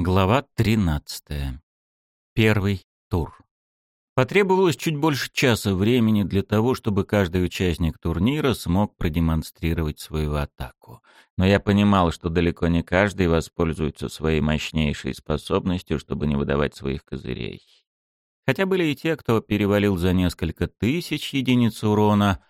Глава 13. Первый тур. Потребовалось чуть больше часа времени для того, чтобы каждый участник турнира смог продемонстрировать свою атаку. Но я понимал, что далеко не каждый воспользуется своей мощнейшей способностью, чтобы не выдавать своих козырей. Хотя были и те, кто перевалил за несколько тысяч единиц урона,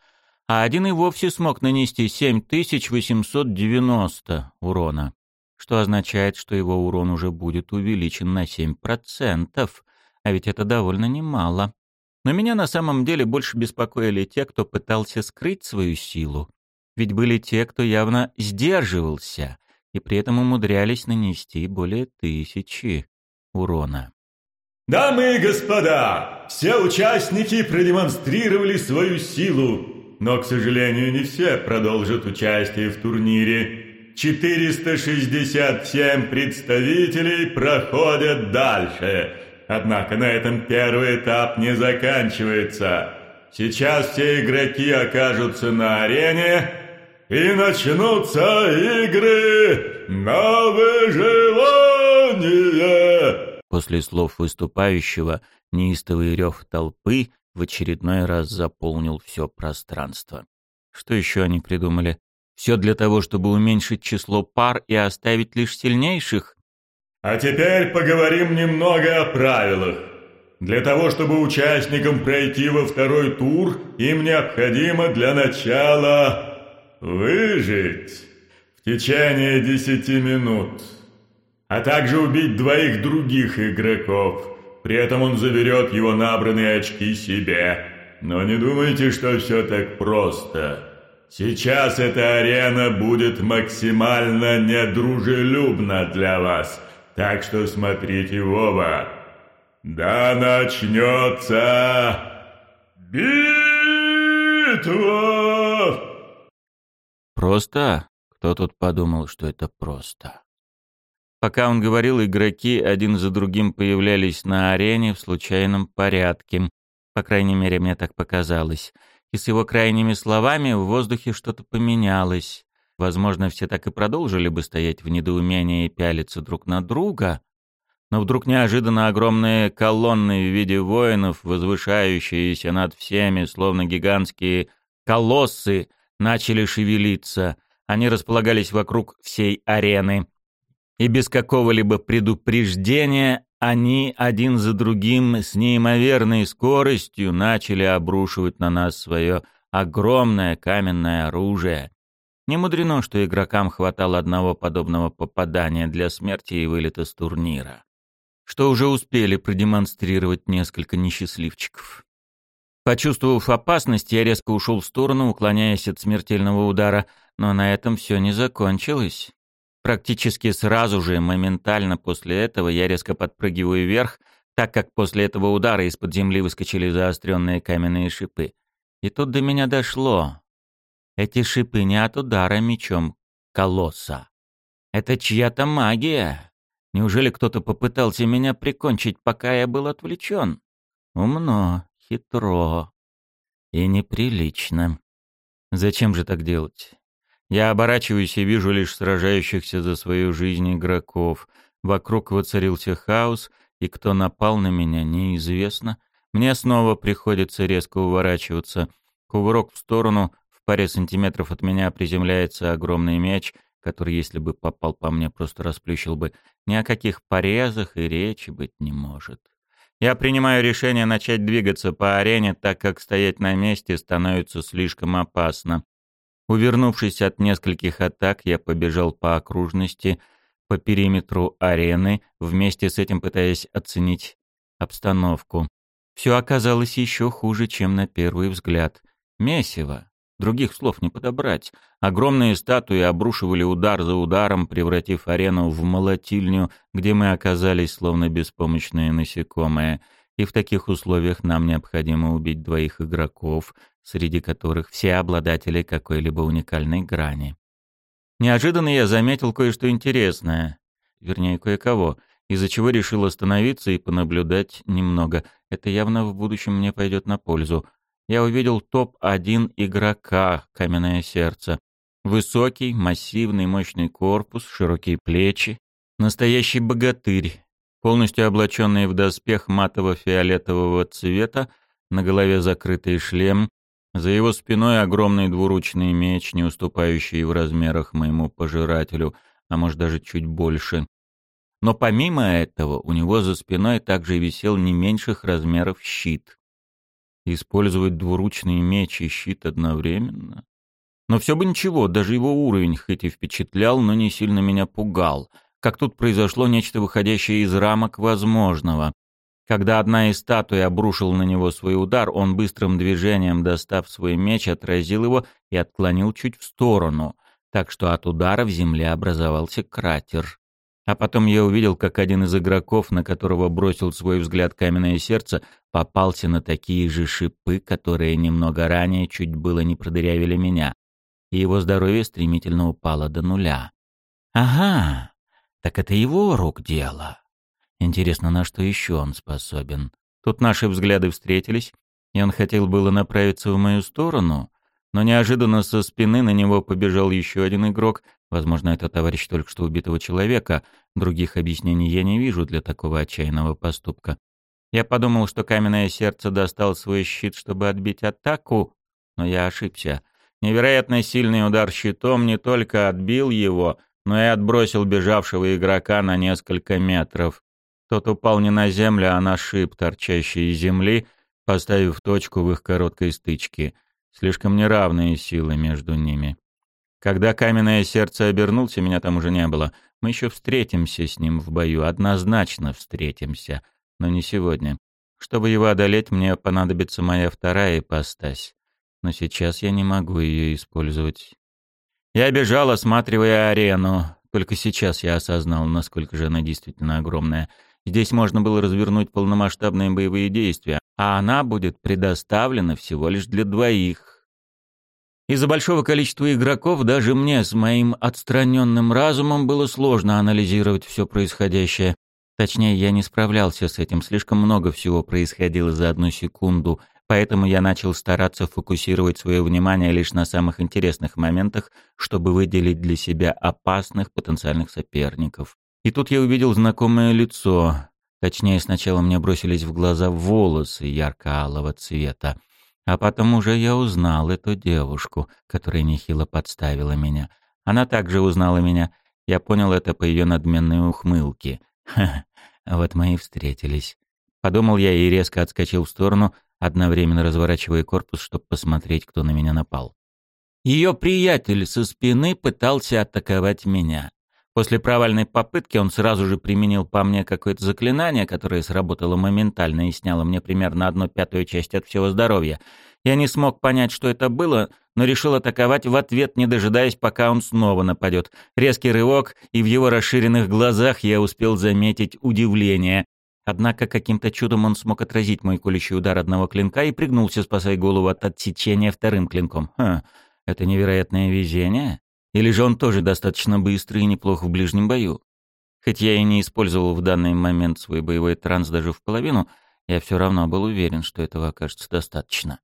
а один и вовсе смог нанести 7890 урона что означает, что его урон уже будет увеличен на 7%, а ведь это довольно немало. Но меня на самом деле больше беспокоили те, кто пытался скрыть свою силу. Ведь были те, кто явно сдерживался, и при этом умудрялись нанести более тысячи урона. Дамы и господа, все участники продемонстрировали свою силу, но, к сожалению, не все продолжат участие в турнире. 467 представителей проходят дальше. Однако на этом первый этап не заканчивается. Сейчас все игроки окажутся на арене, и начнутся игры на выживание. После слов выступающего неистовый рев толпы в очередной раз заполнил все пространство. Что еще они придумали? Все для того, чтобы уменьшить число пар и оставить лишь сильнейших? А теперь поговорим немного о правилах. Для того, чтобы участникам пройти во второй тур, им необходимо для начала выжить в течение десяти минут, а также убить двоих других игроков. При этом он заберет его набранные очки себе. Но не думайте, что все так просто. Сейчас эта арена будет максимально недружелюбна для вас, так что смотрите в оба. Да начнется битва! Просто? Кто тут подумал, что это просто? Пока он говорил, игроки один за другим появлялись на арене в случайном порядке. По крайней мере, мне так показалось и с его крайними словами в воздухе что-то поменялось. Возможно, все так и продолжили бы стоять в недоумении и пялиться друг на друга, но вдруг неожиданно огромные колонны в виде воинов, возвышающиеся над всеми, словно гигантские колоссы, начали шевелиться. Они располагались вокруг всей арены. И без какого-либо предупреждения они один за другим с неимоверной скоростью начали обрушивать на нас свое огромное каменное оружие. Не мудрено, что игрокам хватало одного подобного попадания для смерти и вылета с турнира. Что уже успели продемонстрировать несколько несчастливчиков. Почувствовав опасность, я резко ушел в сторону, уклоняясь от смертельного удара, но на этом все не закончилось. Практически сразу же, моментально после этого, я резко подпрыгиваю вверх, так как после этого удара из-под земли выскочили заостренные каменные шипы. И тут до меня дошло. Эти шипы не от удара мечом колосса. Это чья-то магия. Неужели кто-то попытался меня прикончить, пока я был отвлечен? Умно, хитро и неприлично. Зачем же так делать? Я оборачиваюсь и вижу лишь сражающихся за свою жизнь игроков. Вокруг воцарился хаос, и кто напал на меня, неизвестно. Мне снова приходится резко уворачиваться. Кувырок в сторону, в паре сантиметров от меня приземляется огромный мяч, который, если бы попал по мне, просто расплющил бы. Ни о каких порезах и речи быть не может. Я принимаю решение начать двигаться по арене, так как стоять на месте становится слишком опасно. Увернувшись от нескольких атак, я побежал по окружности, по периметру арены, вместе с этим пытаясь оценить обстановку. Все оказалось еще хуже, чем на первый взгляд. Месиво. Других слов не подобрать. Огромные статуи обрушивали удар за ударом, превратив арену в молотильню, где мы оказались словно беспомощные насекомые. И в таких условиях нам необходимо убить двоих игроков, среди которых все обладатели какой-либо уникальной грани. Неожиданно я заметил кое-что интересное, вернее, кое-кого, из-за чего решил остановиться и понаблюдать немного. Это явно в будущем мне пойдет на пользу. Я увидел топ-1 игрока «Каменное сердце». Высокий, массивный, мощный корпус, широкие плечи. Настоящий богатырь, полностью облаченный в доспех матово-фиолетового цвета, на голове закрытый шлем, за его спиной огромный двуручный меч, не уступающий в размерах моему пожирателю, а может даже чуть больше. Но помимо этого, у него за спиной также висел не меньших размеров щит. Использовать двуручный меч и щит одновременно? Но все бы ничего, даже его уровень хоть и впечатлял, но не сильно меня пугал. Как тут произошло нечто выходящее из рамок возможного. Когда одна из статуй обрушила на него свой удар, он быстрым движением, достав свой меч, отразил его и отклонил чуть в сторону, так что от удара в земле образовался кратер. А потом я увидел, как один из игроков, на которого бросил свой взгляд каменное сердце, попался на такие же шипы, которые немного ранее чуть было не продырявили меня. И его здоровье стремительно упало до нуля. «Ага, так это его рук дело». Интересно, на что еще он способен? Тут наши взгляды встретились, и он хотел было направиться в мою сторону, но неожиданно со спины на него побежал еще один игрок. Возможно, это товарищ только что убитого человека. Других объяснений я не вижу для такого отчаянного поступка. Я подумал, что каменное сердце достал свой щит, чтобы отбить атаку, но я ошибся. Невероятно сильный удар щитом не только отбил его, но и отбросил бежавшего игрока на несколько метров. Тот упал не на землю, а на шип, торчащий из земли, поставив точку в их короткой стычке. Слишком неравные силы между ними. Когда каменное сердце обернулся, меня там уже не было. Мы еще встретимся с ним в бою, однозначно встретимся, но не сегодня. Чтобы его одолеть, мне понадобится моя вторая ипостась. Но сейчас я не могу ее использовать. Я бежал, осматривая арену. Только сейчас я осознал, насколько же она действительно огромная — Здесь можно было развернуть полномасштабные боевые действия, а она будет предоставлена всего лишь для двоих. Из-за большого количества игроков даже мне с моим отстраненным разумом было сложно анализировать все происходящее. Точнее, я не справлялся с этим, слишком много всего происходило за одну секунду, поэтому я начал стараться фокусировать свое внимание лишь на самых интересных моментах, чтобы выделить для себя опасных потенциальных соперников. И тут я увидел знакомое лицо. Точнее, сначала мне бросились в глаза волосы ярко-алого цвета. А потом уже я узнал эту девушку, которая нехило подставила меня. Она также узнала меня. Я понял это по ее надменной ухмылке. Ха, вот мы и встретились. Подумал я и резко отскочил в сторону, одновременно разворачивая корпус, чтобы посмотреть, кто на меня напал. Ее приятель со спины пытался атаковать меня. После провальной попытки он сразу же применил по мне какое-то заклинание, которое сработало моментально и сняло мне примерно одну пятую часть от всего здоровья. Я не смог понять, что это было, но решил атаковать в ответ, не дожидаясь, пока он снова нападет. Резкий рывок, и в его расширенных глазах я успел заметить удивление. Однако каким-то чудом он смог отразить мой колющий удар одного клинка и пригнулся, спасая голову от отсечения вторым клинком. Хм, это невероятное везение. Или же он тоже достаточно быстрый и неплох в ближнем бою? Хоть я и не использовал в данный момент свой боевой транс даже в половину, я все равно был уверен, что этого окажется достаточно.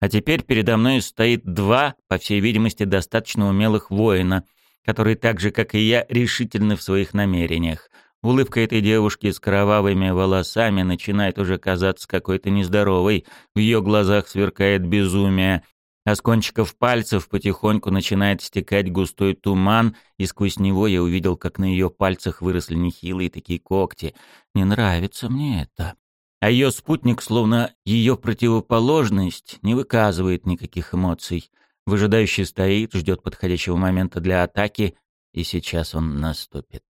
А теперь передо мной стоит два, по всей видимости, достаточно умелых воина, которые так же, как и я, решительны в своих намерениях. Улыбка этой девушки с кровавыми волосами начинает уже казаться какой-то нездоровой, в ее глазах сверкает безумие, а с кончиков пальцев потихоньку начинает стекать густой туман, и сквозь него я увидел, как на ее пальцах выросли нехилые такие когти. Не нравится мне это. А ее спутник, словно ее противоположность, не выказывает никаких эмоций. Выжидающий стоит, ждет подходящего момента для атаки, и сейчас он наступит.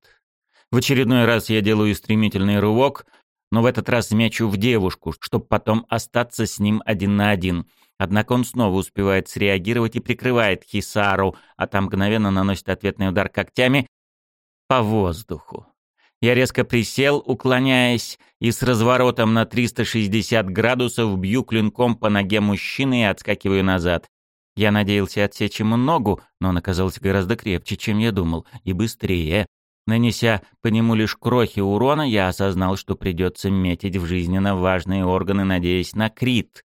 В очередной раз я делаю стремительный рывок, но в этот раз мячу в девушку, чтобы потом остаться с ним один на один — Однако он снова успевает среагировать и прикрывает Хисару, а там мгновенно наносит ответный удар когтями по воздуху. Я резко присел, уклоняясь, и с разворотом на 360 градусов бью клинком по ноге мужчины и отскакиваю назад. Я надеялся отсечь ему ногу, но он оказался гораздо крепче, чем я думал, и быстрее. Нанеся по нему лишь крохи урона, я осознал, что придется метить в жизненно важные органы, надеясь на крит.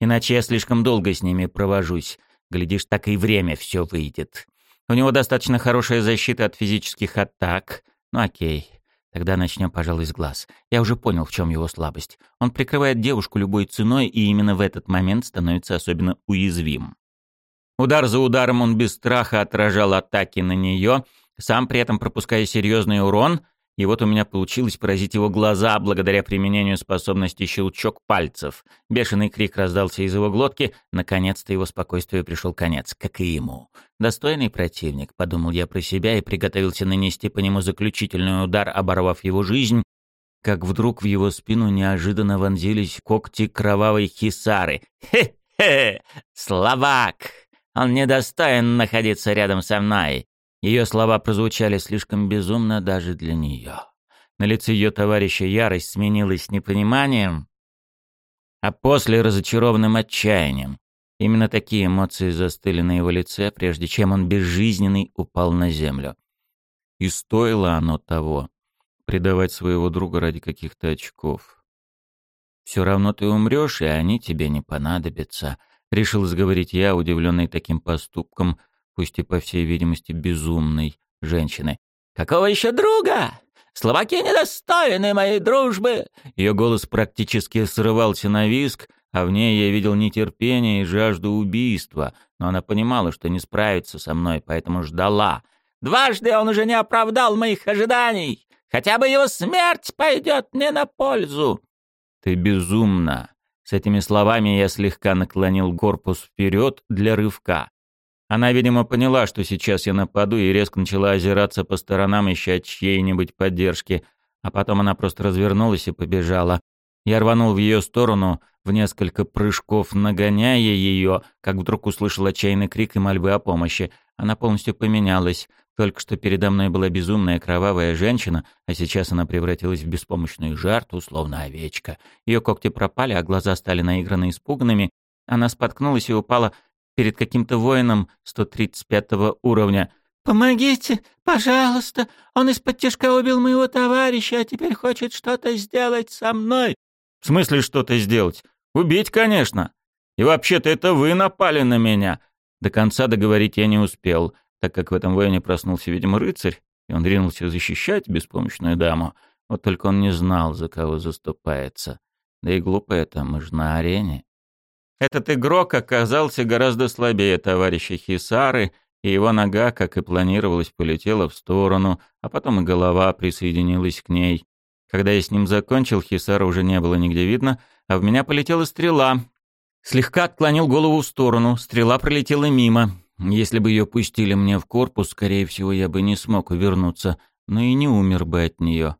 Иначе я слишком долго с ними провожусь. Глядишь, так и время все выйдет. У него достаточно хорошая защита от физических атак, Ну окей, тогда начнем, пожалуй, с глаз. Я уже понял, в чем его слабость. Он прикрывает девушку любой ценой, и именно в этот момент становится особенно уязвим. Удар за ударом он без страха отражал атаки на нее, сам при этом пропуская серьезный урон — и вот у меня получилось поразить его глаза благодаря применению способности щелчок пальцев. Бешеный крик раздался из его глотки. Наконец-то его спокойствию пришел конец, как и ему. «Достойный противник», — подумал я про себя и приготовился нанести по нему заключительный удар, оборвав его жизнь, как вдруг в его спину неожиданно вонзились когти кровавой хисары. «Хе-хе! Словак! Он недостоин находиться рядом со мной!» Ее слова прозвучали слишком безумно даже для нее. На лице ее товарища ярость сменилась непониманием, а после разочарованным отчаянием. Именно такие эмоции застыли на его лице, прежде чем он безжизненный упал на землю. И стоило оно того, предавать своего друга ради каких-то очков. «Все равно ты умрешь, и они тебе не понадобятся», — решил сговорить я, удивленный таким поступком, пусть и по всей видимости безумной, женщины. «Какого еще друга? Словаки недостойны моей дружбы!» Ее голос практически срывался на виск, а в ней я видел нетерпение и жажду убийства, но она понимала, что не справится со мной, поэтому ждала. «Дважды он уже не оправдал моих ожиданий! Хотя бы его смерть пойдет мне на пользу!» «Ты безумна!» С этими словами я слегка наклонил корпус вперед для рывка. Она, видимо, поняла, что сейчас я нападу, и резко начала озираться по сторонам, ища чьей-нибудь поддержки. А потом она просто развернулась и побежала. Я рванул в ее сторону, в несколько прыжков нагоняя ее, как вдруг услышал отчаянный крик и мольбы о помощи. Она полностью поменялась. Только что передо мной была безумная кровавая женщина, а сейчас она превратилась в беспомощную жертву, словно овечка. Ее когти пропали, а глаза стали наигранно испуганными. Она споткнулась и упала перед каким-то воином 135 уровня. «Помогите, пожалуйста! Он из-под тяжка убил моего товарища, а теперь хочет что-то сделать со мной!» «В смысле что-то сделать? Убить, конечно! И вообще-то это вы напали на меня!» До конца договорить я не успел, так как в этом воине проснулся, видимо, рыцарь, и он ринулся защищать беспомощную даму. Вот только он не знал, за кого заступается. Да и глупо это, мы же на арене. Этот игрок оказался гораздо слабее товарища Хисары, и его нога, как и планировалось, полетела в сторону, а потом и голова присоединилась к ней. Когда я с ним закончил, Хисара уже не было нигде видно, а в меня полетела стрела. Слегка отклонил голову в сторону, стрела пролетела мимо. Если бы ее пустили мне в корпус, скорее всего, я бы не смог увернуться, но и не умер бы от нее.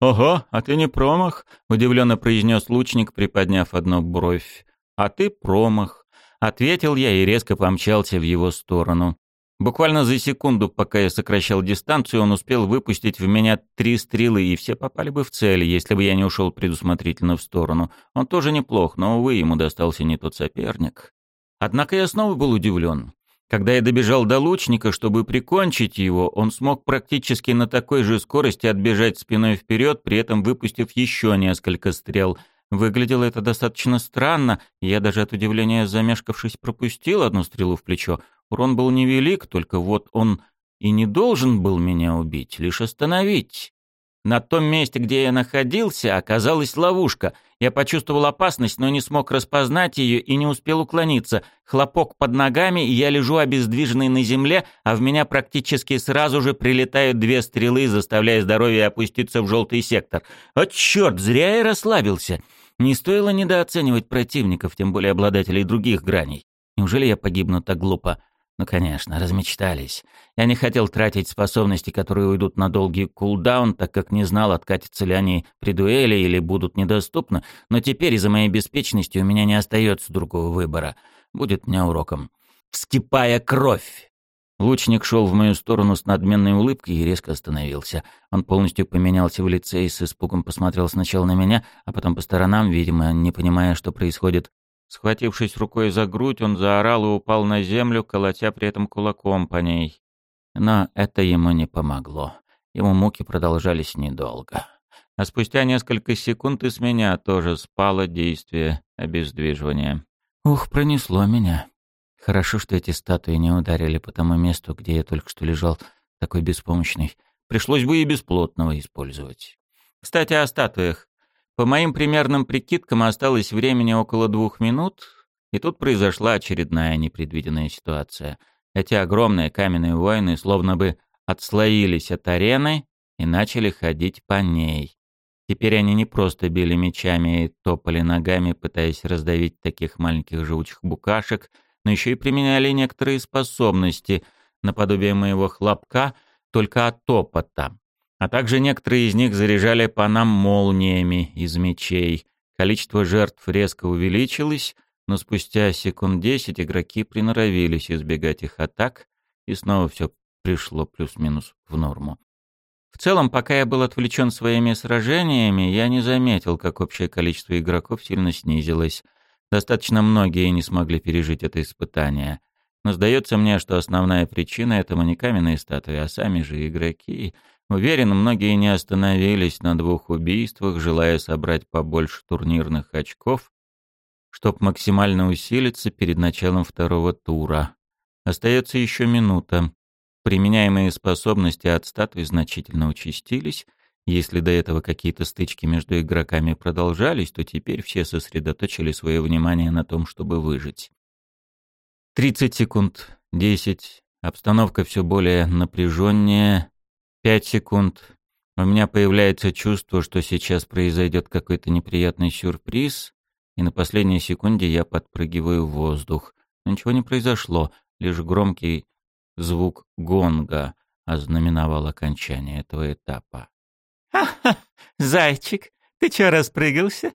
«Ого, а ты не промах?» — удивленно произнес лучник, приподняв одну бровь. «А ты промах», — ответил я и резко помчался в его сторону. Буквально за секунду, пока я сокращал дистанцию, он успел выпустить в меня три стрелы, и все попали бы в цель, если бы я не ушел предусмотрительно в сторону. Он тоже неплох, но, увы, ему достался не тот соперник. Однако я снова был удивлен. Когда я добежал до лучника, чтобы прикончить его, он смог практически на такой же скорости отбежать спиной вперед, при этом выпустив еще несколько стрел — Выглядело это достаточно странно, я даже от удивления замешкавшись пропустил одну стрелу в плечо. Урон был невелик, только вот он и не должен был меня убить, лишь остановить. На том месте, где я находился, оказалась ловушка. Я почувствовал опасность, но не смог распознать ее и не успел уклониться. Хлопок под ногами, и я лежу обездвиженный на земле, а в меня практически сразу же прилетают две стрелы, заставляя здоровье опуститься в желтый сектор. О, черт, зря я расслабился. Не стоило недооценивать противников, тем более обладателей других граней. Неужели я погибну так глупо? Ну, конечно, размечтались. Я не хотел тратить способности, которые уйдут на долгий кулдаун, так как не знал, откатятся ли они при дуэли или будут недоступны, но теперь из-за моей беспечности у меня не остается другого выбора. Будет мне уроком. Вскипая кровь! Лучник шел в мою сторону с надменной улыбкой и резко остановился. Он полностью поменялся в лице и с испугом посмотрел сначала на меня, а потом по сторонам, видимо, не понимая, что происходит. Схватившись рукой за грудь, он заорал и упал на землю, колотя при этом кулаком по ней. Но это ему не помогло. Его муки продолжались недолго. А спустя несколько секунд из меня тоже спало действие обездвиживания. Ух, пронесло меня. Хорошо, что эти статуи не ударили по тому месту, где я только что лежал, такой беспомощный. пришлось бы и бесплотного использовать. Кстати, о статуях. По моим примерным прикидкам осталось времени около двух минут, и тут произошла очередная непредвиденная ситуация. Эти огромные каменные воины словно бы отслоились от арены и начали ходить по ней. Теперь они не просто били мечами и топали ногами, пытаясь раздавить таких маленьких живучих букашек, но еще и применяли некоторые способности, наподобие моего хлопка, только от топота. А также некоторые из них заряжали по нам молниями из мечей. Количество жертв резко увеличилось, но спустя секунд десять игроки приноровились избегать их атак, и снова все пришло плюс-минус в норму. В целом, пока я был отвлечен своими сражениями, я не заметил, как общее количество игроков сильно снизилось. Достаточно многие не смогли пережить это испытание. Но сдается мне, что основная причина этому не каменные статуи, а сами же игроки. Уверен, многие не остановились на двух убийствах, желая собрать побольше турнирных очков, чтоб максимально усилиться перед началом второго тура. Остается еще минута. Применяемые способности от статуи значительно участились. Если до этого какие-то стычки между игроками продолжались, то теперь все сосредоточили свое внимание на том, чтобы выжить. 30 секунд, 10. Обстановка все более напряженнее. 5 секунд. У меня появляется чувство, что сейчас произойдет какой-то неприятный сюрприз и на последней секунде я подпрыгиваю в воздух. Но ничего не произошло, лишь громкий звук гонга ознаменовал окончание этого этапа. «Ха-ха! Зайчик, ты чё распрыгался?»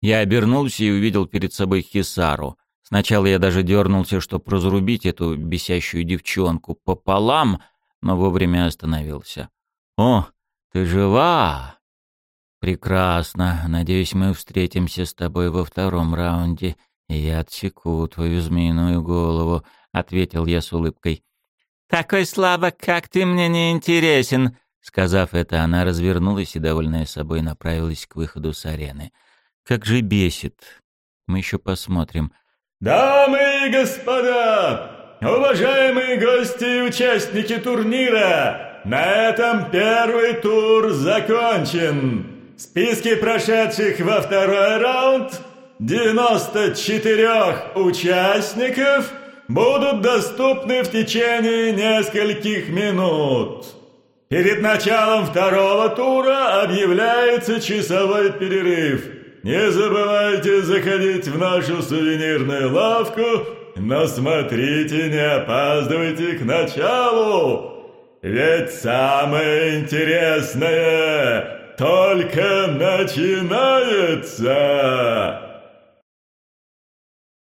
Я обернулся и увидел перед собой Хисару. Сначала я даже дернулся, чтобы разрубить эту бесящую девчонку пополам, но вовремя остановился. «О, ты жива!» «Прекрасно. Надеюсь, мы встретимся с тобой во втором раунде, и я отсеку твою змеиную голову», — ответил я с улыбкой. «Такой слабок, как ты, мне не интересен», Сказав это, она развернулась и, довольная собой, направилась к выходу с арены. «Как же бесит! Мы еще посмотрим». «Дамы и господа, уважаемые гости и участники турнира, на этом первый тур закончен!» списке прошедших во второй раунд 94 участников будут доступны в течение нескольких минут. Перед началом второго тура объявляется часовой перерыв. Не забывайте заходить в нашу сувенирную лавку, но смотрите, не опаздывайте к началу. Ведь самое интересное только начинается!»